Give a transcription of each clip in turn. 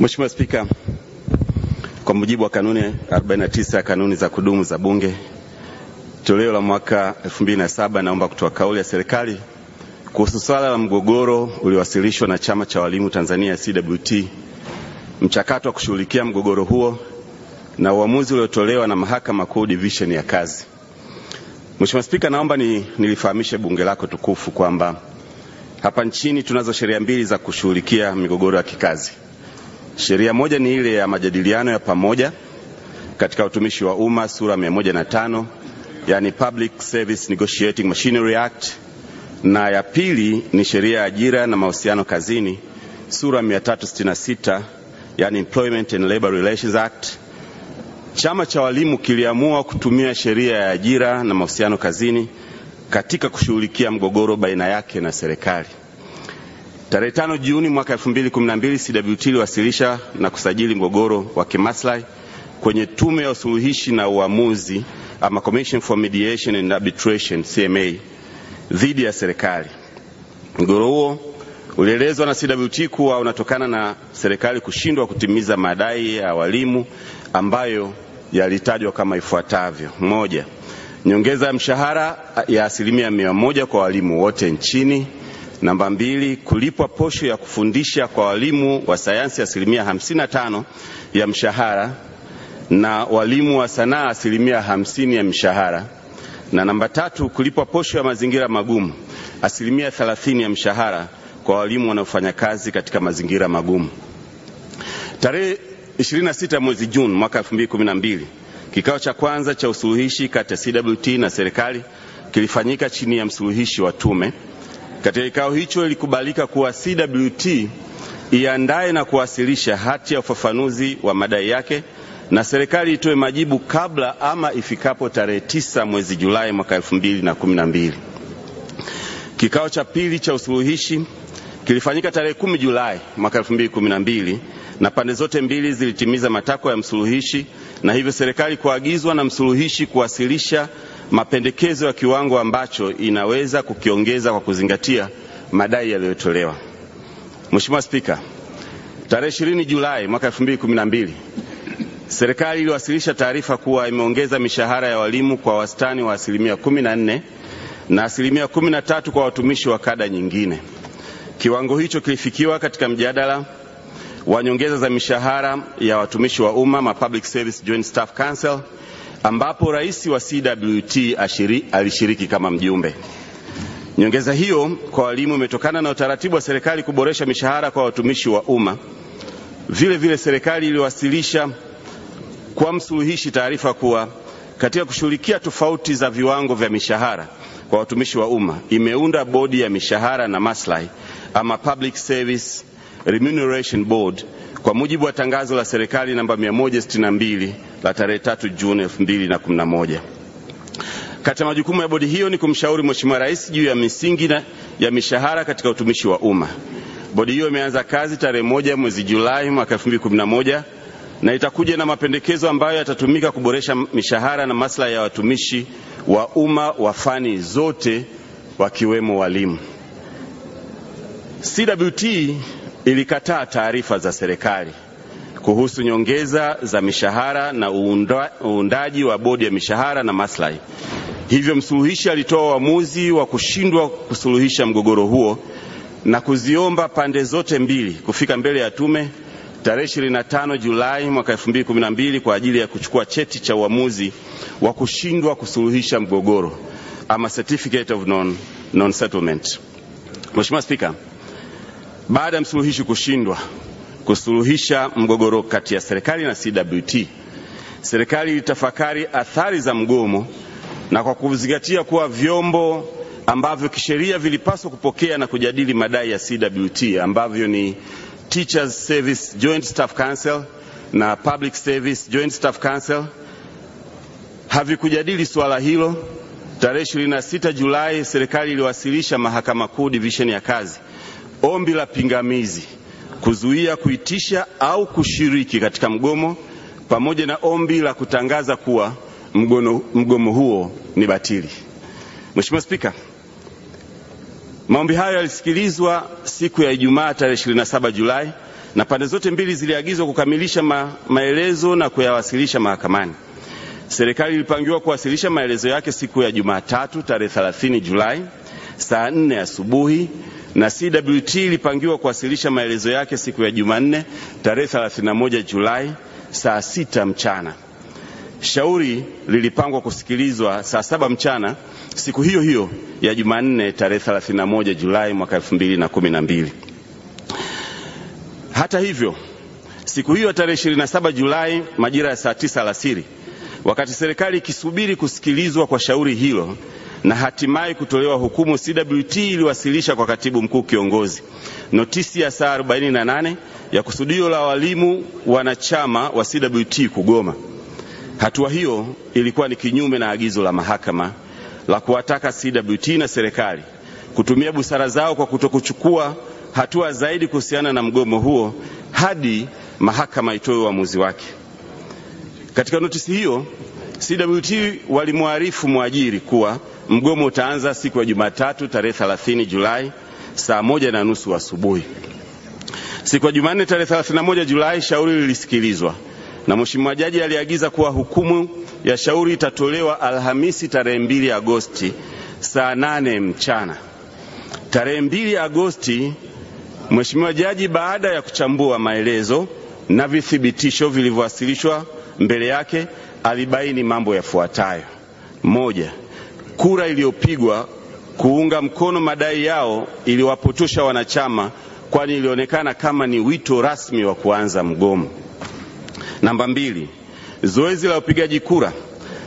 Mheshimiwa Spika, kwa mujibu wa kanuni 49 ya kanuni za kudumu za Bunge toleo la mwaka 2007, naomba kutoa kauli ya serikali kuhusu swala la mgogoro uliowasilishwa na Chama cha Walimu Tanzania CWT, mchakato wa kushughulikia mgogoro huo na uamuzi uliotolewa na Mahakama Kuu Division ya Kazi. Mheshimiwa Spika, naomba ni, nilifahamishe bunge lako tukufu kwamba hapa nchini tunazo sheria mbili za kushughulikia migogoro ya kikazi. Sheria moja ni ile ya majadiliano ya pamoja katika utumishi wa umma sura 105, yani Public Service Negotiating Machinery Act, na ya pili ni sheria ya ajira na mahusiano kazini sura 366, yani Employment and Labor Relations Act. Chama cha walimu kiliamua kutumia sheria ya ajira na mahusiano kazini katika kushughulikia mgogoro baina yake na serikali. Tarehe tano Juni mwaka 2012 CWT iliwasilisha na kusajili mgogoro wa kimaslahi kwenye Tume ya Usuluhishi na Uamuzi ama Commission for Mediation and Arbitration CMA dhidi ya serikali. Mgogoro huo ulielezwa na CWT kuwa unatokana na serikali kushindwa kutimiza madai ya walimu ambayo yalitajwa kama ifuatavyo: moja, nyongeza ya mshahara ya asilimia mia moja kwa walimu wote nchini. Namba mbili, kulipwa posho ya kufundisha kwa walimu wa sayansi asilimia 55 ya mshahara na walimu wa sanaa asilimia 50 ya mshahara. Na namba tatu, kulipwa posho ya mazingira magumu asilimia 30 ya mshahara kwa walimu wanaofanya kazi katika mazingira magumu. Tarehe 26 mwezi Juni mwaka 2012 kikao cha kwanza cha usuluhishi kati ya CWT na serikali kilifanyika chini ya msuluhishi wa tume. Katika kikao hicho ilikubalika kuwa CWT iandae na kuwasilisha hati ya ufafanuzi wa madai yake na serikali itoe majibu kabla ama ifikapo tarehe tisa mwezi Julai mwaka 2012. Kikao cha pili cha usuluhishi kilifanyika tarehe kumi Julai mwaka 2012 na pande zote mbili zilitimiza matakwa ya msuluhishi na hivyo serikali kuagizwa na msuluhishi kuwasilisha mapendekezo ya kiwango ambacho inaweza kukiongeza kwa kuzingatia madai yaliyotolewa. Mheshimiwa Spika, tarehe 20 Julai mwaka 2012 serikali iliwasilisha taarifa kuwa imeongeza mishahara ya walimu kwa wastani wa asilimia 14 na asilimia 13 kwa watumishi wa kada nyingine. Kiwango hicho kilifikiwa katika mjadala wa nyongeza za mishahara ya watumishi wa umma ma Public Service Joint Staff Council ambapo rais wa CWT ashiri, alishiriki kama mjumbe. Nyongeza hiyo kwa walimu imetokana na utaratibu wa serikali kuboresha mishahara kwa watumishi wa umma. Vile vile serikali iliwasilisha kwa msuluhishi taarifa kuwa katika kushughulikia tofauti za viwango vya mishahara kwa watumishi wa umma imeunda bodi ya mishahara na maslahi ama Public Service Remuneration Board kwa mujibu wa tangazo la serikali namba 162 la tarehe 3 Juni 2011. Kati ya majukumu ya bodi hiyo ni kumshauri Mheshimiwa Rais juu ya misingi na ya mishahara katika utumishi wa umma. Bodi hiyo imeanza kazi tarehe moja mwezi Julai mwaka 2011 na itakuja na mapendekezo ambayo yatatumika kuboresha mishahara na maslahi ya watumishi wa umma wa fani zote wakiwemo walimu. CWT ilikataa taarifa za serikali kuhusu nyongeza za mishahara na uunda, uundaji wa bodi ya mishahara na maslahi. Hivyo msuluhishi alitoa uamuzi wa kushindwa kusuluhisha mgogoro huo na kuziomba pande zote mbili kufika mbele ya tume tarehe 25 Julai mwaka 2012 kwa ajili ya kuchukua cheti cha uamuzi wa kushindwa kusuluhisha mgogoro ama certificate of non, non settlement. Mheshimiwa Spika, baada ya msuluhishi kushindwa kusuluhisha mgogoro kati ya serikali na CWT, serikali ilitafakari athari za mgomo na kwa kuzingatia kuwa vyombo ambavyo kisheria vilipaswa kupokea na kujadili madai ya CWT ambavyo ni Teachers Service Joint Staff Council na Public Service Joint Staff Council havikujadili suala hilo. Tarehe 26 Julai serikali iliwasilisha Mahakama Kuu Division ya Kazi ombi la pingamizi kuzuia kuitisha au kushiriki katika mgomo pamoja na ombi la kutangaza kuwa mgono, mgomo huo ni batili. Mheshimiwa Spika, Maombi hayo yalisikilizwa siku ya Ijumaa tarehe 27 Julai na pande zote mbili ziliagizwa kukamilisha ma, maelezo na kuyawasilisha mahakamani. Serikali ilipangiwa kuwasilisha maelezo yake siku ya Jumatatu tarehe 30 Julai saa 4 asubuhi na CWT ilipangiwa kuwasilisha maelezo yake siku ya Jumanne tarehe 31 Julai saa sita mchana. Shauri lilipangwa kusikilizwa saa saba mchana siku hiyo hiyo ya Jumanne tarehe 31 Julai mwaka 2012. Hata hivyo, siku hiyo tarehe 27 Julai majira ya saa tisa alasiri, wakati serikali ikisubiri kusikilizwa kwa shauri hilo na hatimaye kutolewa hukumu, CWT iliwasilisha kwa katibu mkuu kiongozi notisi ya saa 48 ya kusudio la walimu wanachama wa CWT kugoma. Hatua hiyo ilikuwa ni kinyume na agizo la mahakama la kuwataka CWT na serikali kutumia busara zao kwa kutokuchukua hatua zaidi kuhusiana na mgomo huo hadi mahakama itoe uamuzi wake. Katika notisi hiyo, CWT walimwarifu mwajiri kuwa mgomo utaanza siku ya Jumatatu tarehe 30 Julai saa moja na nusu asubuhi. Siku ya Jumanne tarehe 31 Julai shauri lilisikilizwa na Mheshimiwa Jaji aliagiza kuwa hukumu ya shauri itatolewa Alhamisi tarehe 2 Agosti saa 8 mchana. Tarehe 2 Agosti, Mheshimiwa Jaji baada ya kuchambua maelezo na vithibitisho vilivyowasilishwa mbele yake alibaini mambo yafuatayo: moja, kura iliyopigwa kuunga mkono madai yao iliwapotosha wanachama, kwani ilionekana kama ni wito rasmi wa kuanza mgomo. Namba mbili, zoezi la upigaji kura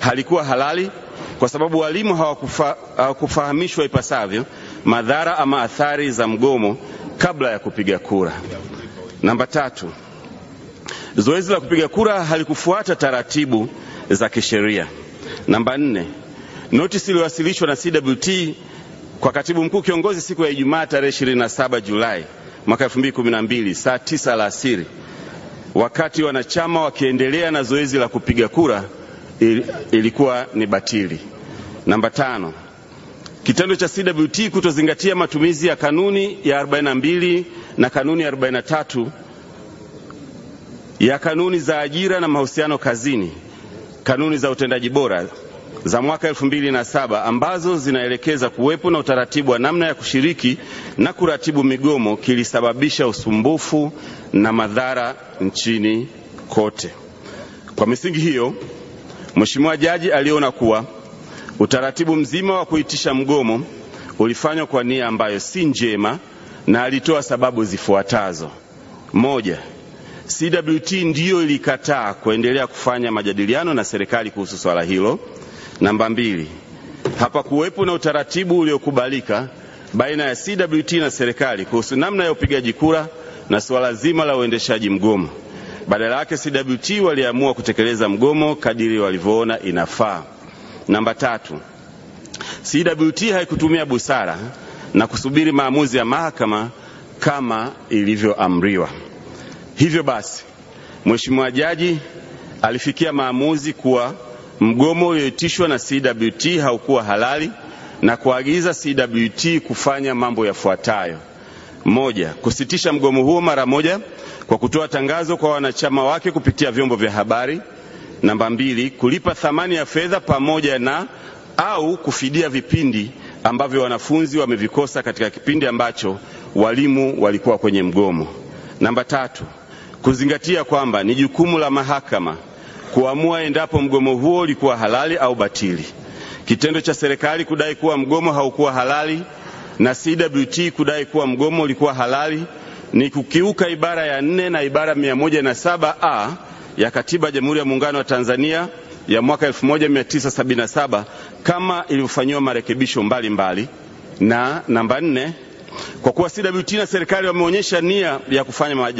halikuwa halali kwa sababu walimu hawakufa, hawakufahamishwa ipasavyo madhara ama athari za mgomo kabla ya kupiga kura. Namba tatu, zoezi la kupiga kura halikufuata taratibu za kisheria. Namba nne, notisi iliyowasilishwa na CWT kwa katibu mkuu kiongozi siku ya Ijumaa tarehe 27 Julai mwaka 2012 saa 9 alasiri wakati wanachama wakiendelea na zoezi la kupiga kura ilikuwa ni batili. Namba tano, kitendo cha CWT kutozingatia matumizi ya kanuni ya 42 na kanuni ya 43 ya kanuni za ajira na mahusiano kazini, kanuni za utendaji bora za mwaka elfu mbili na saba ambazo zinaelekeza kuwepo na utaratibu wa namna ya kushiriki na kuratibu migomo kilisababisha usumbufu na madhara nchini kote. Kwa misingi hiyo, Mheshimiwa Jaji aliona kuwa utaratibu mzima wa kuitisha mgomo ulifanywa kwa nia ambayo si njema na alitoa sababu zifuatazo. Moja, CWT ndiyo ilikataa kuendelea kufanya majadiliano na serikali kuhusu swala hilo. Namba mbili, hapa kuwepo na utaratibu uliokubalika baina ya CWT na serikali kuhusu namna ya upigaji kura na suala zima la uendeshaji mgomo. Badala yake CWT waliamua kutekeleza mgomo kadiri walivyoona inafaa. Namba tatu, CWT haikutumia busara na kusubiri maamuzi ya mahakama kama ilivyoamriwa. Hivyo basi, Mheshimiwa Jaji alifikia maamuzi kuwa mgomo ulioitishwa na CWT haukuwa halali na kuagiza CWT kufanya mambo yafuatayo: moja, kusitisha mgomo huo mara moja kwa kutoa tangazo kwa wanachama wake kupitia vyombo vya habari. Namba mbili, kulipa thamani ya fedha pamoja na au kufidia vipindi ambavyo wanafunzi wamevikosa katika kipindi ambacho walimu walikuwa kwenye mgomo. Namba tatu, kuzingatia kwamba ni jukumu la mahakama kuamua endapo mgomo huo ulikuwa halali au batili. Kitendo cha serikali kudai kuwa mgomo haukuwa halali na CWT kudai kuwa mgomo ulikuwa halali ni kukiuka ibara ya nne na ibara mia moja na saba a ya Katiba ya Jamhuri ya Muungano wa Tanzania ya mwaka 1977 kama ilivyofanyiwa marekebisho mbalimbali mbali. Na namba nne, kwa kuwa CWT na serikali wameonyesha nia ya kufanya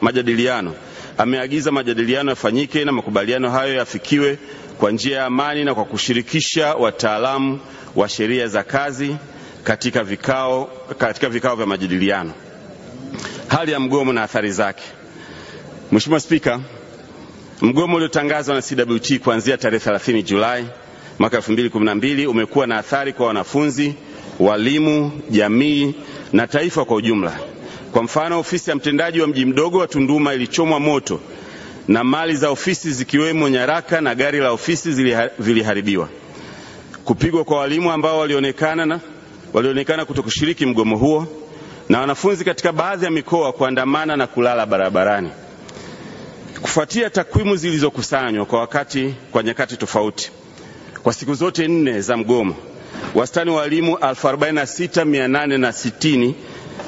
majadiliano ameagiza majadiliano yafanyike na makubaliano hayo yafikiwe kwa njia ya amani na kwa kushirikisha wataalamu wa sheria za kazi katika vikao, katika vikao vya majadiliano. Hali ya mgomo na athari zake. Mheshimiwa Spika, mgomo uliotangazwa na CWT kuanzia tarehe 30 Julai mwaka 2012 umekuwa na athari kwa wanafunzi, walimu, jamii na taifa kwa ujumla. Kwa mfano, ofisi ya mtendaji wa mji mdogo wa Tunduma ilichomwa moto na mali za ofisi zikiwemo nyaraka na gari la ofisi viliharibiwa. Kupigwa kwa walimu ambao walionekana na walionekana kutokushiriki mgomo huo na wanafunzi katika baadhi ya mikoa kuandamana na kulala barabarani. Kufuatia takwimu zilizokusanywa kwa wakati kwa nyakati tofauti kwa siku zote nne za mgomo, wastani wa walimu 46860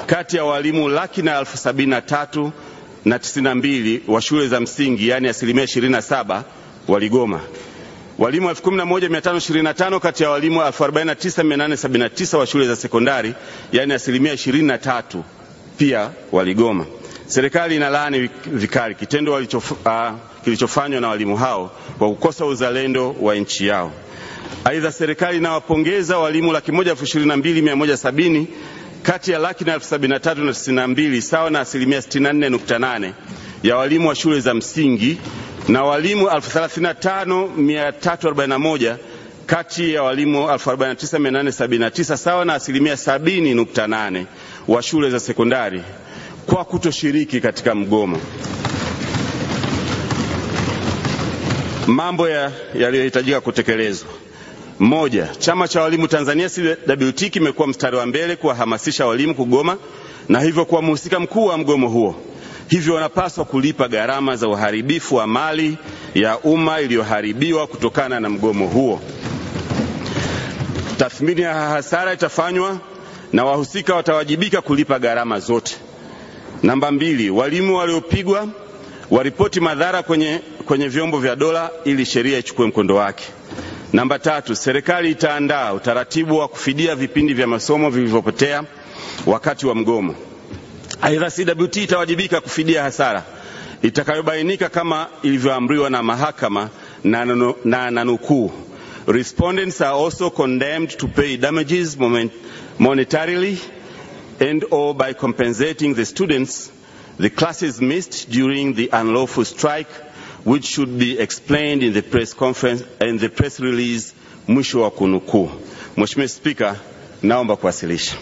kati ya walimu laki na elfu sabini na tatu na tisini na mbili wa shule za msingi yaani asilimia 27 waligoma. Walimu 11525 kati ya walimu 49879 wa shule za sekondari yaani asilimia 23 pia waligoma. Serikali inalaani vikali kitendo walichof, uh, kilichofanywa na walimu hao kwa kukosa uzalendo wa nchi yao. Aidha, serikali inawapongeza walimu laki moja elfu ishirini na mbili mia moja sabini kati ya laki na elfu sabini na tatu na tisini na mbili sawa na asilimia sitini na nne nukta nane ya walimu wa shule za msingi na walimu elfu thelathini na tano mia tatu arobaini na moja kati ya walimu elfu arobaini na tisa mia nane sabini na tisa sawa na asilimia sabini nukta nane wa shule za sekondari kwa kutoshiriki katika mgomo. Mambo yaliyohitajika ya kutekelezwa: moja, chama cha walimu Tanzania CWT kimekuwa mstari wa mbele kuwahamasisha walimu kugoma na hivyo kuwa mhusika mkuu wa mgomo huo, hivyo wanapaswa kulipa gharama za uharibifu wa mali ya umma iliyoharibiwa kutokana na mgomo huo. Tathmini ya hasara itafanywa na wahusika watawajibika kulipa gharama zote. Namba mbili, walimu waliopigwa waripoti madhara kwenye, kwenye vyombo vya dola ili sheria ichukue mkondo wake. Namba tatu, serikali itaandaa utaratibu wa kufidia vipindi vya masomo vilivyopotea wakati wa mgomo. Aidha, CWT itawajibika kufidia hasara itakayobainika kama ilivyoamriwa na mahakama na, na respondents are also condemned to pay damages moment, monetarily and or by compensating the students the classes missed during the unlawful strike which should be explained in the press conference and the press release. Mwisho wa kunukuu. Mheshimiwa Spika, naomba kuwasilisha.